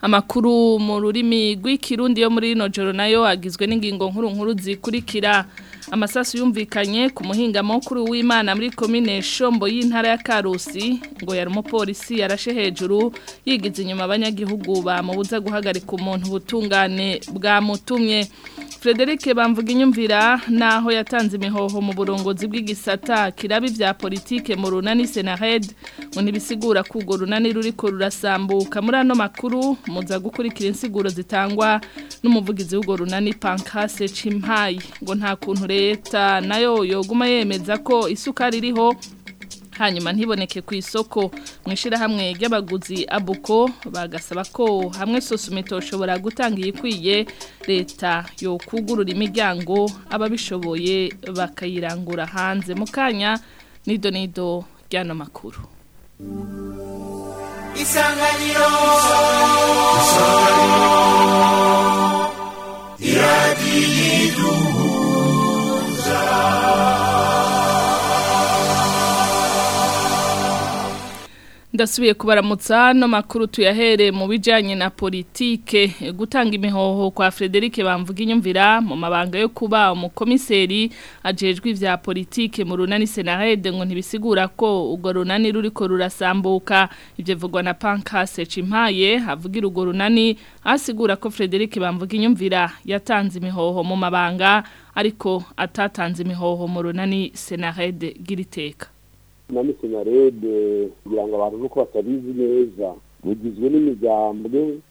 amakuru mu rurimi rw'ikirundi yo muri no joro nayo agizwe n'ingingo nkuru nkuru zikurikira amasasu yumvikanye ku muhinga mukuru w'Imana muri commune Shombo y'intara ya Karusi ngo yari umupolisi yarashe hejuru yigize inyuma abanyagihugu bamubuza guhagarika umuntu ubutungane bwamutumye Frederic bamvuga inyumvira naho yatanze imihoho mu burongozi bw'igisata kirabi bya politike mu runani Senared ngo nibisigura kugo runani ruriko rurasambuka muri ano makuru muza gukurikira insiguro zitangwa n'umuvugizi w'ugo runani Pankase Chimpayi ngo nta kuntu leta nayo yoguma yemeza ko isuka ririho hanyuma ntiboneke ku isoko mu ishyirahamwe ry'abaguzi abuko bagasaba ko hamwe sosumeto ushobora gutanga iyikwiye leta yo kugurura imiryango ababishoboye bakayirangura hanze mukanya kanya nido nido ry'ano makuru isanganiro iradiyo iduhuza dasubiye kubaramutsa no makuru tuyahere mu bijyanye na politike gutanga imihoho kwa Frederic bamvuga inyumvira mu mabanga yo kuba umukomiseri ajejwe ibya politike mu runani senarede ngo ntibisigura ko urwo runani ruriko rurasambuka ibyo vugwa na Pankase Cimpaye havugira urwo runani asigura ko Frederic bamvuga inyumvira yatanze imihoho mu mabanga ariko atatanze imihoho mu runani senarede giriteka na misinarede kugira ngo abantu nuko batabizi neza bugizwe n'imiryango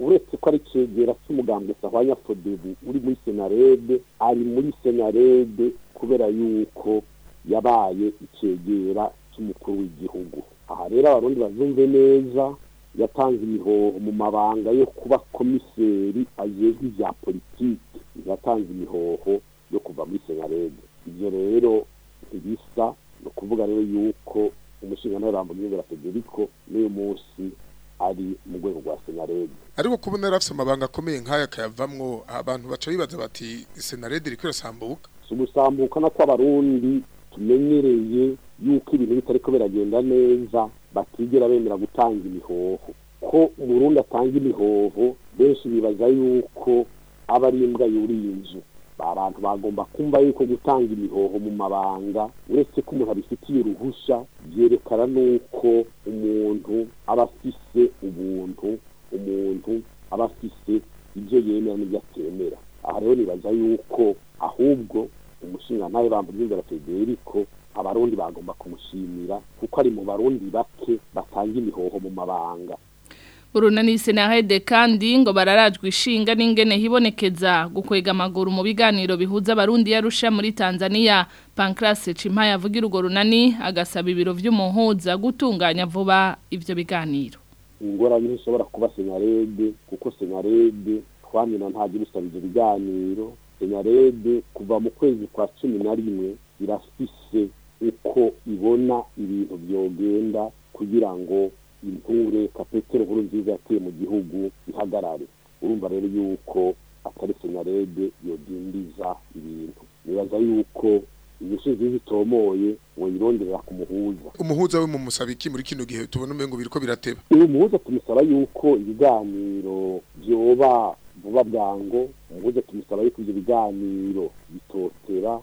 uretse ko ari cyegera cy'umugambwe sahwanya fodebu uri muri senarede ari muri senarede kubera yuko yabaye icyegera cy'umukuru w'igihugu aha rero abarundi bazumve neza yatanze imihoho mu mabanga yo kuba komiseri ajejwe ibya politiki yatanze imihoho yo kuva muri senarede ibyo rero ntibisa ni ukuvuga rero yuko umushinga ntarambugirwa federico n'uyu munsi ari mu rwego rwa senarede ariko kubona yarafise amabanga akomeye nk'aya akayavamwo abantu baca bibaza bati senarede iriko irasambuka si ugusambuka kw'abarundi tumenyereye yuko ibintu bitariko biragenda neza batigera bemera gutanga imihoho ko umurundi atanga imihoho benshi bibaza yuko aba ari imbwa yuriye inzu abantu bagomba kumva yuko gutanga imihoho mu mabanga uretse ko umuntu abifitiye uruhushya byerekana n'uko umuntu aba afise ubuntu umuntu aba afise ibyo yemera n'ibyo atemera aha rero nibaza yuko ahubwo umushinga ntawe bambaye federico abarundi bagomba kumushimira kuko ari mu barundi bake batanga imihoho mu mabanga urunanisi na kandi ngo bararajwe ishinga n'ingene hibonekeza gukwega amaguru mu biganiro bihuza abarundi yarusha muri Tanzania Pancrase Cimpaya avugira urwo runani agasaba ibiro vy'umuhuza gutunganya vuba ibyo biganiro ingorane zishobora kuba senarede kuko senarede twamina nta gusaba ivyo biganiro senarede kuva mu kwezi kwa cumi na rimwe irafise uko ibona ibintu byogenda kugira ngo intore kapetero nkuru nziza yateye mu gihugu ihagarare urumva rero yuko atari senarede yodindiza ibintu nibaza yuko ibisubizo iyo bitomoye woyironderera ku muhuza umuhuza we mumusaba iki muri kino gihe tubona umengo biriko birateba uyu muhuza tumusaba yuko ibiganiro byoba vuba bwango umuhuza tumusaba yuko ibyo biganiro bitotera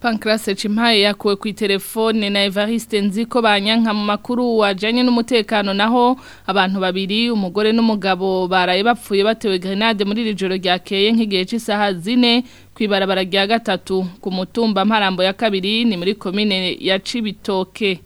Pancras Cimpaye yakuwe ku telefone na Evariste Nziko banyanka mu wa wajanye n'umutekano naho abantu babiri umugore n'umugabo baraye bapfuye batewe grenade muri rijoro ryakeye nk'igihe cy'isaha zine kwibarabara rya gatatu ku mutumba mparambo ya kabiri ni muri commune ya Cibitoke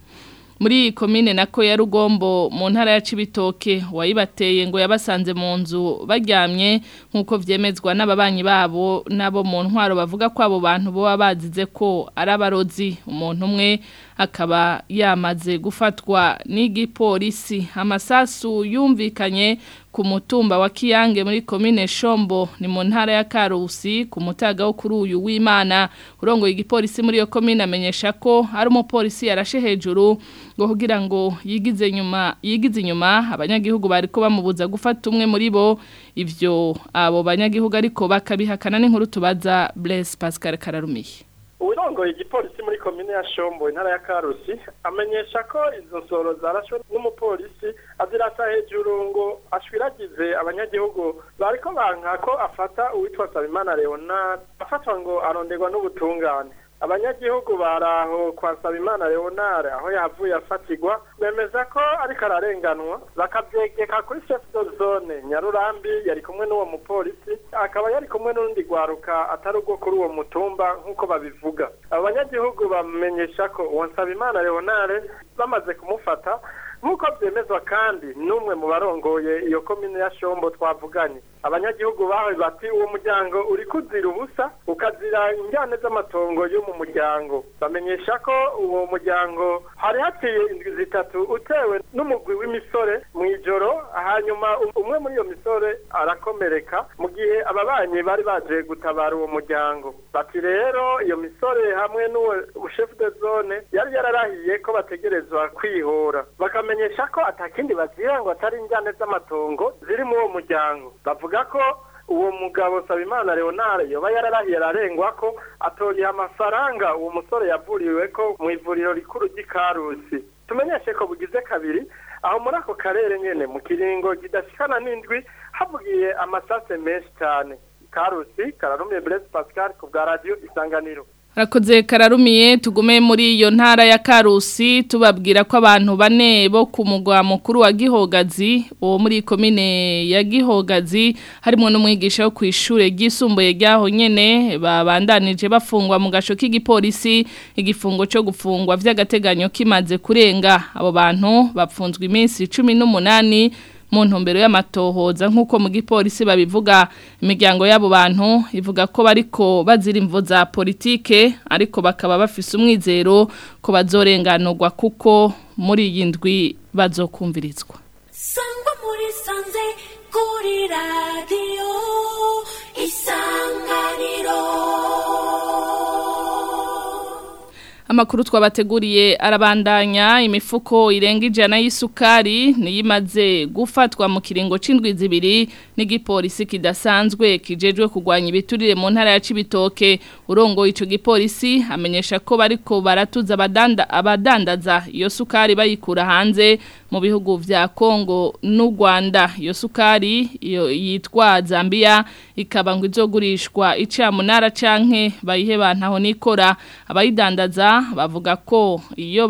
muri komine nako ya rugombo mu ntara ya cibitoke wayibateye ngo yabasanze mu nzu baryamye nk'uko vyemezwa n'ababanyi babo nabo mu ntwaro bavuga ko abo bantu bo babazize ko arabarozi umuntu umwe akaba yamaze gufatwa n'igipolisi amasasu yumvikanye ku mutumba wa Kiyange muri komine Shombo ni mu ya Karusi ku mutaga wo kuri uyu w'Imana urongo igipolisi muri yo komine amenyesha ko ari umupolisi yarashe hejuru ngo ngo yigize nyuma yigize inyuma abanyagihugu bariko bamubuza gufata umwe muri bo ivyo abo banyagihugu ariko bakabihakana n'inkuru tubaza Blaise Pascal Kararumiye uwirongoye igipolisi muri komine ya shombo intara ya karusi amenyesha ko izo nsoro zarashwe n'umupolisi azirasa hejuru ngo ashwiragize abanyagihugu bariko banka ko afata uwitwa sabimana Leona afatwa ngo aronderwa n'ubutungane abanyagihugu baraho kwa Nsabimana Leonare aho yavuye afatirwa bemeza ko ariko ararenganwa bakabyegeka kuri chef de zone Nyarurambi yari kumwe n'uwo mupolisi akaba yari kumwe n'undi gwaruka atari ubwo kuri uwo mutumba nk'uko babivuga abanyagihugu bamenyesha ko uwo Nsabimana Leonard bamaze kumufata nk'uko byemezwa kandi n'umwe mu barongoye iyo komine ya Shombo twavuganye abanyagihugu bawe bati uwo muryango uri kuzira ubusa ukazira injyane z'amatongo yo mu muryango bamenyesha ko uwo muryango hari haciye indwi zitatu utewe n'umugwi w'imisore mu ijoro hanyuma umwe muri iyo misore arakomereka mu gihe ababanyi bari baje gutabara uwo muryango bati rero iyo misore hamwe n'uwo shefu de zone yari yararahiye ko bategerezwa kwihora bakamenyesha ko atakindi bazira ngo atari injyane z'amatongo ziri muri uwo muryango bavuga bavuga ko uwo mugabo Sabimana Leonard yoba yararahiye ararengwa ko atoriye amafaranga uwo musore yaburiwe ko mu ivuriro rikuru ry'ikarusi tumenyeshe ko bugize kabiri aho muri ako karere nyene mu kiringo kidashikana n'indwi havugiye amasase menshi cane karusi kararumye Blaise Pascal ku bwa radio isanganiro Rakoze kararumiye tugume muri iyo ntara ya Karusi tubabwira ko abantu bane bo ku mugwa mukuru wa Gihogazi muri komine ya Gihogazi harimo n'umwigisha wo kwishure gisumbuye ryaho nyene babandanije bafungwa mu gasho k'igipolisi igifungo cyo gufungwa vy'agateganyo kimaze kurenga abo bantu bapfunzwe iminsi 18 mu y'amatohoza nk'uko mu gipolisi babivuga imiryango y'abo bantu ivuga ko bariko bazira imvo za politike ariko bakaba bafise umwizero ko bazorenganurwa kuko muri iyi ndwi bazokumvirizwa sangwa muri sanze kuri radiyo makuru twabateguriye arabandanya imifuko irenga ijana y'isukari niyimaze gufatwa mu kiringo c'indwi n'igipolisi kidasanzwe kijejwe kugwanya ibiturire mu ntara ya Cibitoke urongo ico gipolisi amenyesha ko bariko baratuza abadandaza iyo sukari bayikura hanze mu bihugu bya Kongo n'u Rwanda iyo yitwa Zambia ikaba ngo izogurishwa ica munara canke bayihe bantaho nikora abayidandaza bavuga ko iyo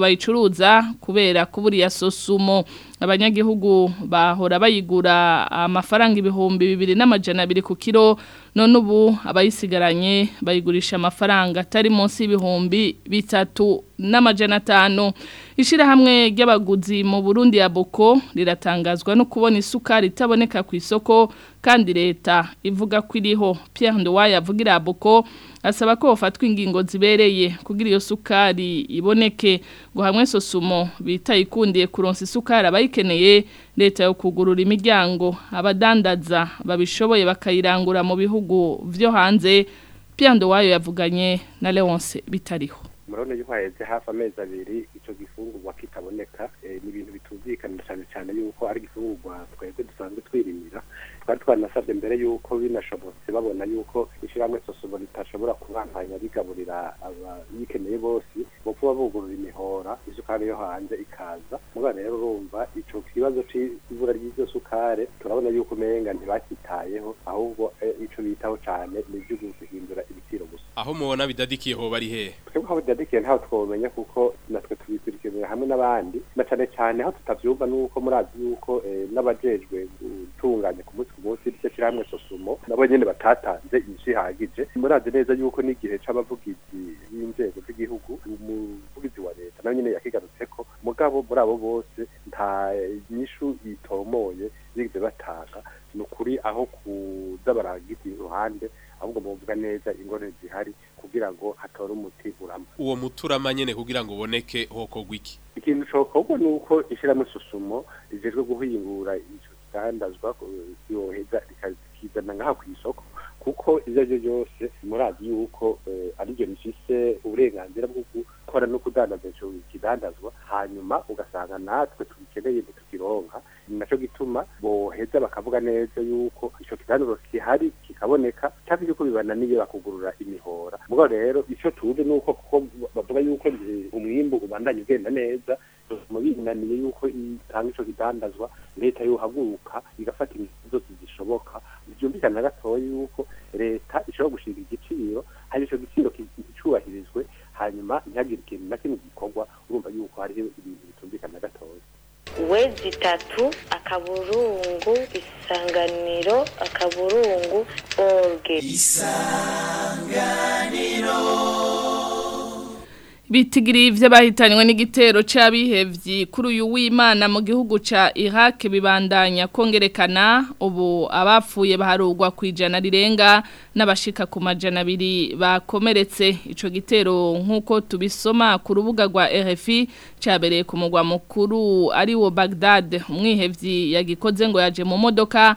bayicuruza kubera kuburiya sosumo abanyagihugu bahora bayigura amafaranga ibihumbi bibiri n'amajana abiri ku kilo none ubu abayisigaranye bayigurisha amafaranga atari munsi y'ibihumbi bitatu n'amajana atanu ishyirahamwe ry'abaguzi mu burundi ya boko riratangazwa no kubona isukari itaboneka ku isoko kandi leta ivuga ko iriho Pierre Ndowaye avugira Boko asaba ko bafatwa ingingo zibereye kugira iyo sukari iboneke ngo hamwe sosumo bita ikundiye kuronsa isukari abayikeneye leta yo kugurura imiryango abadandaza babishoboye bakayirangura mu bihugu byo hanze Pierre Ndowaye yavuganye na Leonce bitariho murabona yuko haheze hafi amezi abiri icyo gifungurwa kitaboneka eh, ni ibintu bitumvikanira cyane cyane yuko ari igifungurwa twebwe dusanzwe twirimira twari twanasabye mbere y'uko binashobotse babona y'uko ishyirahamwe sosobo ritashobora kubandanya rigaburira abayikeneye bose bo kuba bugurura imihora isukari yo hanze ikaza muga rero urumva ico kibazo c'ibura ry'iryo sukare turabona yuko umenga ntibakitayeho ahubwo eh, ico bitaho cane ni guhindura ibiciro gusa aho mubona bidadikiye hoba ari hehe twebwe aho bidadikiye ntaho twomenya kuko natwe tubikurikiranira hamwe n'abandi na cane cane aho tutavyumva nuko murazi yuko eh, n'abajejwe itunganya ku munsi ku munsi iryo shyirahamwe sosumo nabo nyine batatanze inzu ihagije murazi neza yuko n'igihe c'abavugizi b'inzego z'igihugu umuvugizi wa leta nawe nyine yakigarutse ko mugabo muri abo bose nta nyishu yitomoye bigeze batanga ni ukuri aho kuza baragiti iruhande ahubwo muvuga neza ingorane zihari kugira ngo hatore umuti urama uwo muti urama nyine kugira ngo uboneke hoko iki ikintu cokorwa ni uko ishyiramo isusumo rijejwe guhingura zidandazwa yoheza rikazana ngaha ku isoko kuko ibyo eh, ari byo byose murazi yuko ariryo rifise uburenganzira bwo gukora no kudandaza icyo kidandazwa hanyuma ugasanga natwe tubikeneye ntitukironka ni nacyo gituma boheza bakavuga neza yuko icyo kidandazwa kihari kikaboneka cyangwa yuko bibananiye bakugurura imihora ubwo rero icyo tuzi ni uko kuko bavuga yuko umwimbu ubandanya ugenda neza gusuzuma binaniye yuko itanga ico kidandazwa leta yohaguruka igafata ingingo zose zishoboka byumvikana gatoya yuko leta ishobora gushinga igiciro hari ico giciro kicubahirizwe hanyuma ntihagire ikintu na kimwe gikorwa urumva yuko hariho ibintu bitumvikana gatoya wezi itatu akaburungu isanganiro akaburungu orge isanganiro bitigiri by'abahitanywe n'igitero cy'abihebyi kuri uyu w'imana mu gihugu cya Iraq bibandanya kongerekana ubu abapfuye baharugwa ku ijana rirenga n'abashika ku majana abiri bakomeretse icyo gitero nk'uko tubisoma ku rubuga rwa RFI cyabereye ku mugwa mukuru ari wo Baghdad umwihebyi yagikoze ngo yaje mu modoka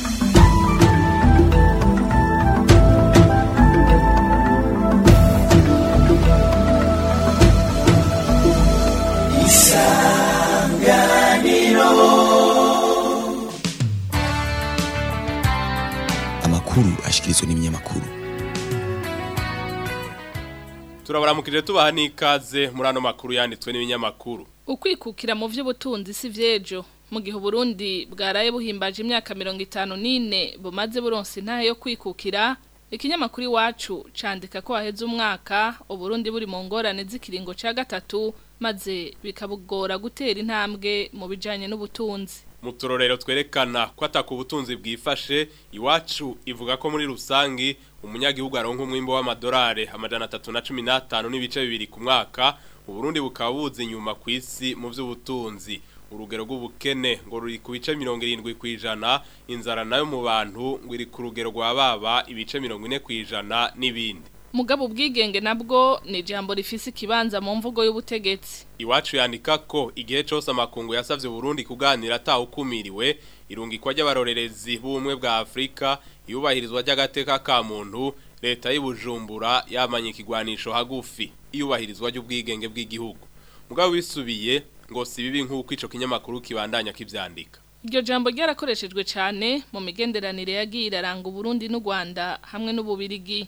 turabaramukije tubaha n'ikaze muri ano makuru yanditswe n'ibinyamakuru ukwikukira mu by'ubutunzi si byejo mu gihe uburundi bwaraye buhimbaje imyaka mirongo itanu n'ine bumaze buronse intahe yo kwikukira ikinyamakuru iwacu candika ko haheze umwaka uburundi buri mu ngorane z'ikiringo cya gatatu maze bikabugora gutera intambwe mu bijyanye n'ubutunzi mu turorero twerekana ko ataka ubutunzi bwifashe iwacu ivuga ko muri rusange umunyagihugu aronka umwimbo w'amadolari amajana atatu na cumi n'atanu n'ibice bibiri ku mwaka uburundi bukaba buza inyuma ku isi mu by'ubutunzi urugero rw'ubukene ngo ruri ku bice mirongo irindwi ku ijana inzara nayo mu bantu ngo iri ku rugero rwa baba ibice mirongo ine ku ijana n'ibindi mugabo ubwigenge nabwo ni ijambo rifise ikibanza mu mvugo y'ubutegetsi iwacu yandika ko igihe cyose amakungu yasabye Burundi kuganira atawukumiriwe irungikwa ry'abarorerezi b'ubumwe bwa Afurika yubahirizwa ry'agateka ka muntu leta y'ubujumbura yamanye ikigwanisho hagufi iyubahirizwa ry'ubwigenge bw'igihugu mugabo wisubiye ngo si bibi nk'uko ico kinyamakuru kibandanya kivyandika iryo jambo ryarakoreshejwe cyane mu migenderanire yagiye iraranga Burundi n'u Rwanda hamwe n'ububirigi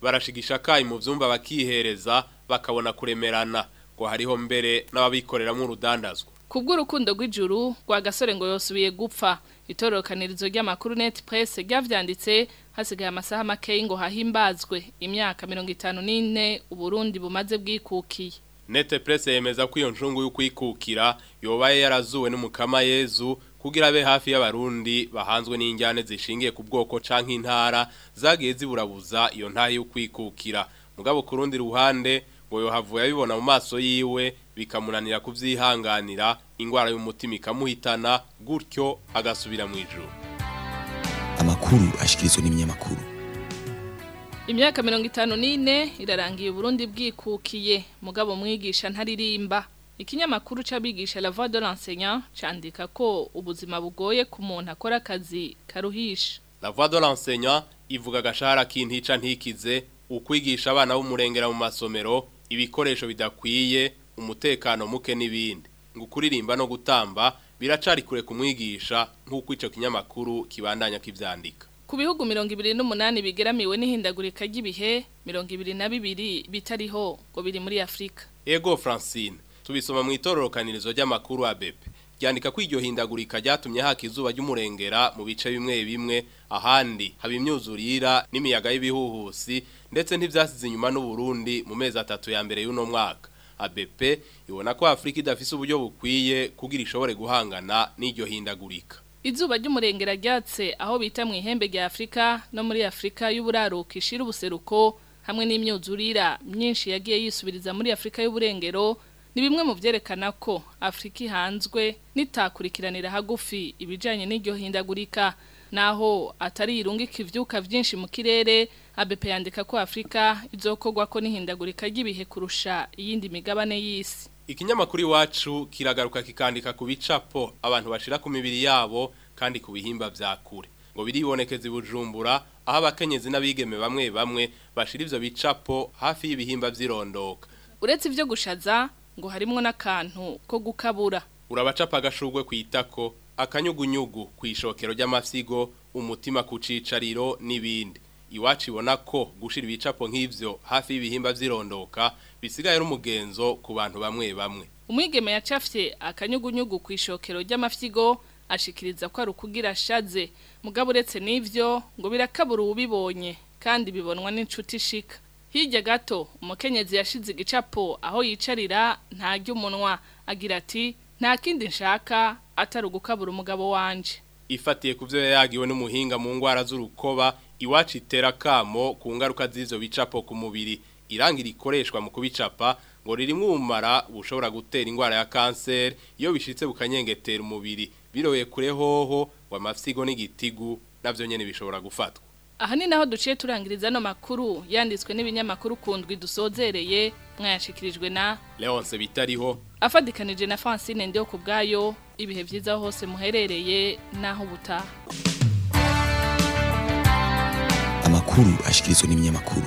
barashigisha akayi mu byumba bakihereza bakabona kuremerana ko hariho mbere n'ababikoreramo urudandazwa kubw'urukundo rw'ijuru rwa gasore ngo yosubiye gupfa itorokanirizo ry'amakuru net press ryavyanditse hasigaye amasaha make ngo hahimbazwe imyaka mirongo itanu 54 uburundi bumaze bwikukiye net press yemeza ko iyo njungu y'ukwikukira yobaye yarazuwe n'umukama Yezu kugira abe hafi y'abarundi bahanzwe n'injyane zishingiye ku bwoko canke intara zagiye ziburabuza iyo ntahe y'ukwikukira mugabo ku rundi ruhande ngo yohavura abibona mu maso yiwe bikamunanira kubyihanganira indwara y'umutima ikamuhitana gutyo agasubira mu ijuru amakuru ashyikirizwa n'ibinyamakuru imyaka mirongo itanu n'ine irarangiye Burundi bwikukiye mugabo mwigisha ntaririmba ikinyamakuru cy'abigisha la voix de l'enseignant cyandika ko ubuzima bugoye ku muntu akora akazi karuhisha la voix de l'enseignant ivuga agashahara k'intica ntikize ukwigisha abana b'umurengera mu masomero ibikoresho bidakwiye umutekano muke n'ibindi ngo kuririmba no gutamba biracari kure kumwigisha nk'uko icyo kinyamakuru kibandanya kibyandika ku bihugu mirongo ibiri n'umunani bigeramiwe n'ihindagurika ry'ibihe mirongo ibiri na bibiri bitariho ngo biri muri Afrika. ego francine tubisoma mu itororokanirizo ry'amakuru abepe byandika ko iryo hindagurika ryatumye haka izuba ry'umurengera mu bice bimwe bimwe ahandi haba imyuzurira n'imiyaga y'ibihuhusi ndetse ntibyasize inyuma n'u Burundi mu mezi atatu ya mbere y'uno mwaka ABP ibona ko Afrika idafise uburyo bukwiye kugira ishobore guhangana n'iryo hindagurika Izuba ry'umurengera ryatse aho bita mu ihembe rya Afrika no muri Afrika y'uburaruko ishira ubuseruko hamwe n'imyuzurira myinshi yagiye yisubiriza muri Afrika y'uburengero ni bimwe mu byerekana ko afurika ihanzwe nitakurikiranira hagufi ibijyanye n'iryo hindagurika naho atari irungika ibyuka byinshi mu kirere ABP yandika ko Afrika izokogwa ko nihindagurika ry'ibihe kurusha iyindi migabane y'isi ikinyamakuru iwacu kiragaruka kikandika ku bicapo abantu bashira ku mibiri yabo kandi ku bihimba bya kure ngo biribonekeza ibujumbura aho abakenyezi n'abigeme bamwe bamwe bashira ivyo bicapo hafi y'ibihimba by'irondoka uretse ivyo gushaza ngo harimo n'akantu ko gukabura urabacapa agashugwe ku itako akanyugunyugu ku ishokero ry'amasigo umutima kucicariro n'ibindi iwacu ibona ko gushira ibicapo nk'ibyo hafi y'ibihimba by'irondoka bisigaye ari umugenzo ku bantu bamwe bamwe umwigeme yacafye akanyugunyugu ku ishokero ry'amafyigo ashikiriza ko ari ukugira ashaze mugabo uretse n'ibyo ngo birakabura uwubibonye kandi bibonwa n'inshuti ishika hirya gato umukenyezi yashize igicapo aho yicarira ntarya umunwa agira ati nta kindi nshaka atari ugukabura umugabo wanje ifatiye ku byo yagiwe n'umuhinga mu ndwara z'urukoba iwacu itera ku ngaruka z'izo bicapo ku mubiri irangi rikoreshwa mu kubicapa ngo ririmo ubumara bushobora gutera indwara ya kanseri iyo bishitse bukanyengetera umubiri biroye kure hoho ngo amafyigo n'igitigu nabyo nyine bishobora gufatwa aha ni naho duciye turangiriza no makuru yanditswe n'ibinyamakuru kundwi dusozereye mwayashikirijwe na leonce bitariho afatikanije na francine ndiyo ku bwayo ibihe byiza hose muherereye n'aho buta amakuru ashyikirizwa n'ibinyamakuru